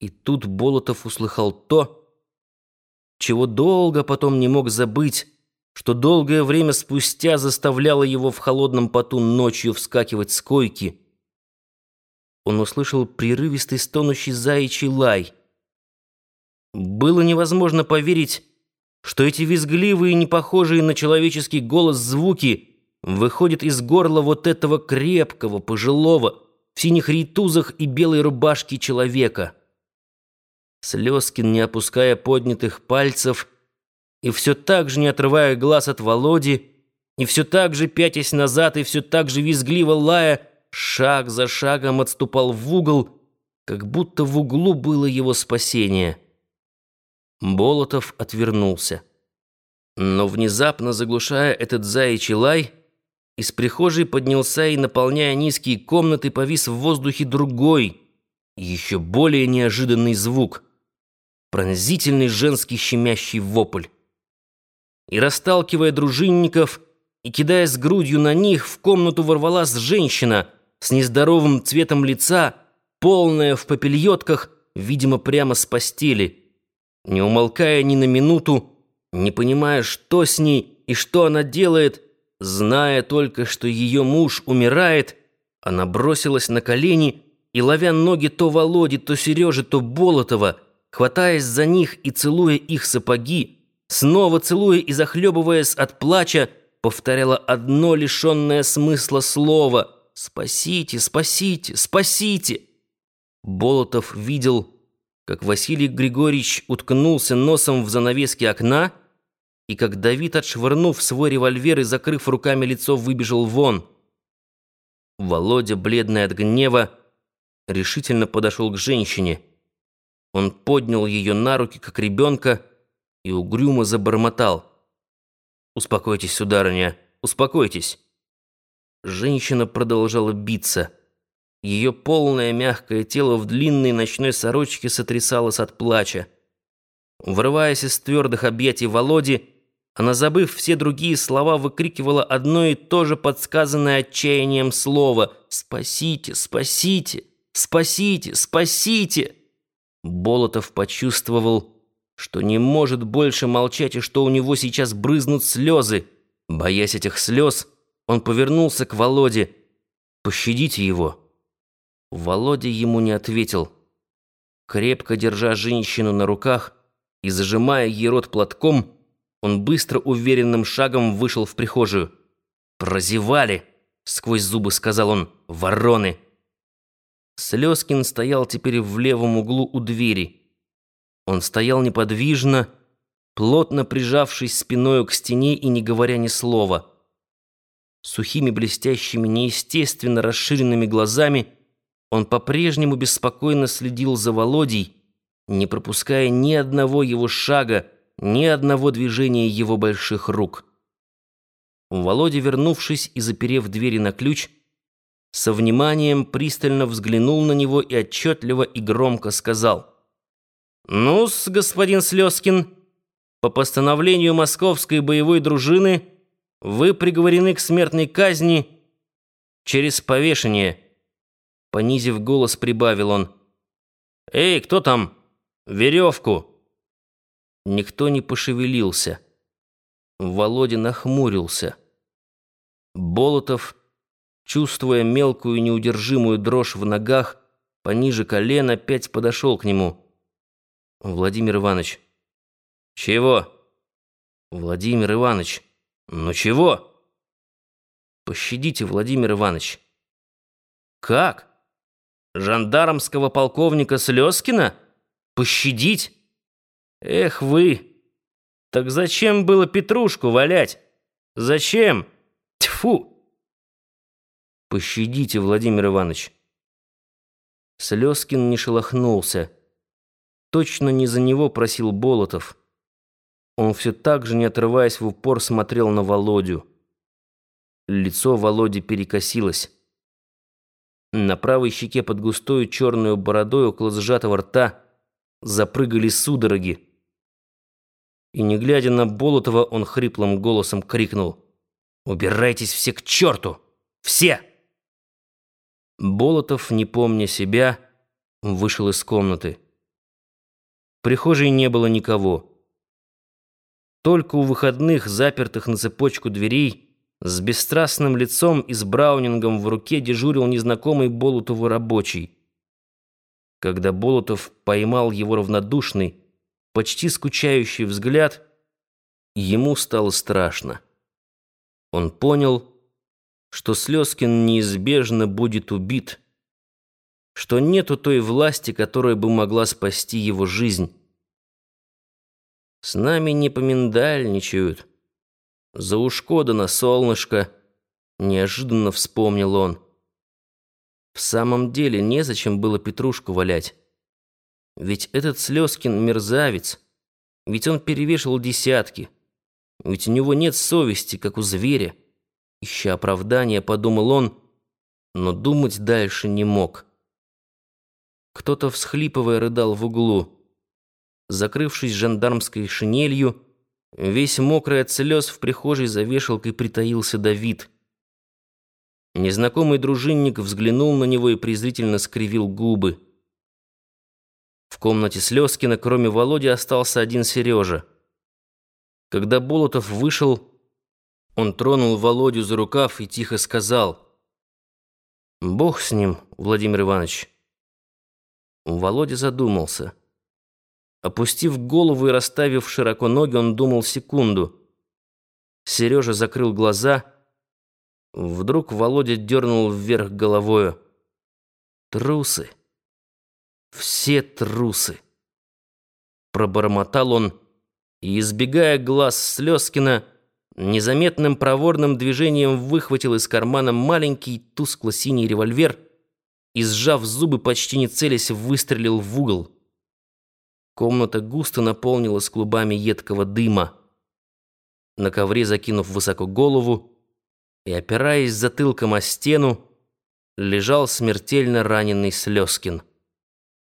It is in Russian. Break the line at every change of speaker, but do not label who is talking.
И тут Болотов услыхал то, чего долго потом не мог забыть, что долгое время спустя заставляло его в холодном поту ночью вскакивать с койки. Он услышал прерывистый стонущий заячий лай. Было невозможно поверить, что эти визгливые, не похожие на человеческий голос звуки выходят из горла вот этого крепкого, пожилого, в синих рейтузах и белой рубашке человека. Слезкин, не опуская поднятых пальцев, и все так же не отрывая глаз от Володи, и все так же пятясь назад, и все так же визгливо лая, шаг за шагом отступал в угол, как будто в углу было его спасение. Болотов отвернулся. Но внезапно, заглушая этот заячий лай, из прихожей поднялся и, наполняя низкие комнаты, повис в воздухе другой, еще более неожиданный звук — пронзительный женский щемящий вопль. И расталкивая дружинников и кидаясь грудью на них, в комнату ворвалась женщина с нездоровым цветом лица, полная в попельотках, видимо, прямо с постели. Не умолкая ни на минуту, не понимая, что с ней и что она делает, зная только, что ее муж умирает, она бросилась на колени и, ловя ноги то Володи, то Сережи, то Болотова, хватаясь за них и целуя их сапоги, снова целуя и захлебываясь от плача, повторяла одно лишенное смысла слово «Спасите, спасите, спасите!». Болотов видел, как Василий Григорьевич уткнулся носом в занавески окна, и как Давид, отшвырнув свой револьвер и закрыв руками лицо, выбежал вон. Володя, бледный от гнева, решительно подошел к женщине – он поднял ее на руки, как ребенка, и угрюмо забормотал. «Успокойтесь, сударыня, успокойтесь». Женщина продолжала биться. Ее полное мягкое тело в длинной ночной сорочке сотрясалось от плача. Врываясь из твердых объятий Володи, она, забыв все другие слова, выкрикивала одно и то же подсказанное отчаянием слово «Спасите! Спасите! Спасите! Спасите!» Болотов почувствовал, что не может больше молчать и что у него сейчас брызнут слезы. Боясь этих слез, он повернулся к Володе. «Пощадите его». Володя ему не ответил. Крепко держа женщину на руках и зажимая ей рот платком, он быстро уверенным шагом вышел в прихожую. «Прозевали!» — сквозь зубы сказал он. «Вороны!» Слезкин стоял теперь в левом углу у двери. Он стоял неподвижно, плотно прижавшись спиной к стене и не говоря ни слова. Сухими блестящими, неестественно расширенными глазами он по-прежнему беспокойно следил за Володей, не пропуская ни одного его шага, ни одного движения его больших рук. Володя, вернувшись и заперев двери на ключ, со вниманием пристально взглянул на него и отчетливо и громко сказал. «Ну-с, господин Слезкин, по постановлению московской боевой дружины вы приговорены к смертной казни через повешение». Понизив голос, прибавил он. «Эй, кто там? Веревку!» Никто не пошевелился. Володя нахмурился. Болотов чувствуя мелкую неудержимую дрожь в ногах, пониже колена, опять подошел к нему. «Владимир Иванович». «Чего?» «Владимир Иванович». «Ну чего?» «Пощадите, Владимир Иванович». «Как? Жандармского полковника Слезкина? Пощадить? Эх вы! Так зачем было Петрушку валять? Зачем? Тьфу!» Пощадите, Владимир Иванович. Слезкин не шелохнулся. Точно не за него просил Болотов. Он все так же, не отрываясь в упор, смотрел на Володю. Лицо Володи перекосилось. На правой щеке под густой черной бородой около сжатого рта запрыгали судороги. И не глядя на Болотова, он хриплым голосом крикнул «Убирайтесь все к черту! Все!» Болотов, не помня себя, вышел из комнаты. В прихожей не было никого. Только у выходных, запертых на цепочку дверей, с бесстрастным лицом и с браунингом в руке дежурил незнакомый Болотову рабочий. Когда Болотов поймал его равнодушный, почти скучающий взгляд, ему стало страшно. Он понял, что Слезкин неизбежно будет убит, что нету той власти, которая бы могла спасти его жизнь. С нами не поминдальничают. За ушко да на солнышко, неожиданно вспомнил он. В самом деле незачем было Петрушку валять. Ведь этот Слезкин мерзавец, ведь он перевешивал десятки, ведь у него нет совести, как у зверя. Ища оправдания, подумал он, но думать дальше не мог. Кто-то, всхлипывая, рыдал в углу. Закрывшись жандармской шинелью, весь мокрый от слез в прихожей за вешалкой притаился Давид. Незнакомый дружинник взглянул на него и презрительно скривил губы. В комнате Слезкина, кроме Володи, остался один Сережа. Когда Болотов вышел, он тронул Володю за рукав и тихо сказал. «Бог с ним, Владимир Иванович». Володя задумался. Опустив голову и расставив широко ноги, он думал секунду. Сережа закрыл глаза. Вдруг Володя дернул вверх головою. «Трусы! Все трусы!» Пробормотал он и, избегая глаз Слезкина, незаметным проворным движением выхватил из кармана маленький тускло-синий револьвер и, сжав зубы, почти не целясь, выстрелил в угол. Комната густо наполнилась клубами едкого дыма. На ковре, закинув высоко голову и опираясь затылком о стену, лежал смертельно раненый Слезкин.